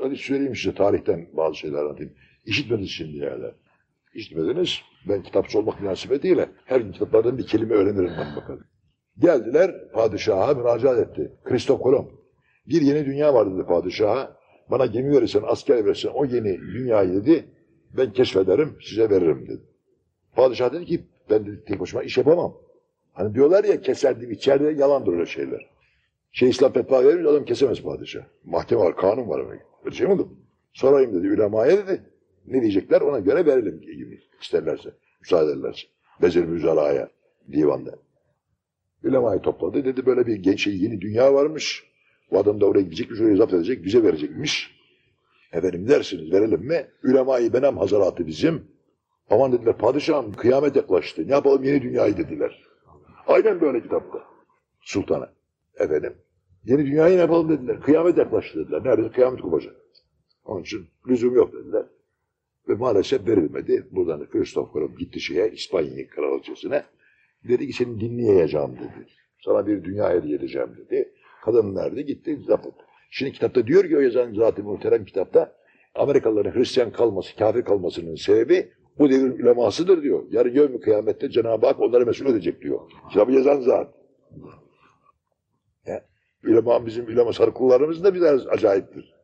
Hadi söyleyeyim size tarihten bazı şeyler anlatayım. İşitmediniz şimdi yani. İşitmediniz. Ben kitapçı olmak münasebetiyle her gün kitaplardan bir kelime öğrenirim ben bakalım. Geldiler padişaha müracaat etti. Kristof Kolomb. Bir yeni dünya var dedi padişaha. Bana gemi verirsen, asker verirsen o yeni dünyayı dedi. Ben keşfederim, size veririm dedi. Padişah dedi ki ben dedi, tek başıma iş yapamam. Hani diyorlar ya keserdim içeride yalandır öyle şeyler. Şey İslam fetva verir adam kesemez padişah. Mahkeme var, kanun var. Öyle şey olur? Sorayım dedi ülemaya dedi. Ne diyecekler ona göre verelim gibi isterlerse. Müsaade ederlerse. Vezir Müzala'ya divanda. Ülemayı topladı. Dedi böyle bir genç şey, yeni dünya varmış. Bu adam da oraya gidecekmiş, orayı zapt edecek, bize verecekmiş. Efendim dersiniz verelim mi? Ülemayı benem hazaratı bizim. Aman dediler padişahım kıyamet yaklaştı. Ne yapalım yeni dünyayı dediler. Aynen böyle kitapta. Sultana. Efendim. Yeni dünyayı ne yapalım dediler. Kıyamet yaklaştı dediler. Neredeyse kıyamet kopacak. Onun için lüzum yok dediler. Ve maalesef verilmedi. Buradan da Kristof Kolomb gitti şeye, İspanya kraliçesine. Dedi ki seni dinleyeceğim dedi. Sana bir dünya hediye edeceğim dedi. Kadın nerede? Gitti. Zapıt. Şimdi kitapta diyor ki o yazan zaten muhterem kitapta Amerikalıların Hristiyan kalması, kafir kalmasının sebebi bu devrin ulemasıdır diyor. Yarın yevmi kıyamette Cenab-ı Hak onları mesul edecek diyor. Kitabı yazan zat. Ya, ulema bizim ulema sarı kullarımız da biraz acayiptir.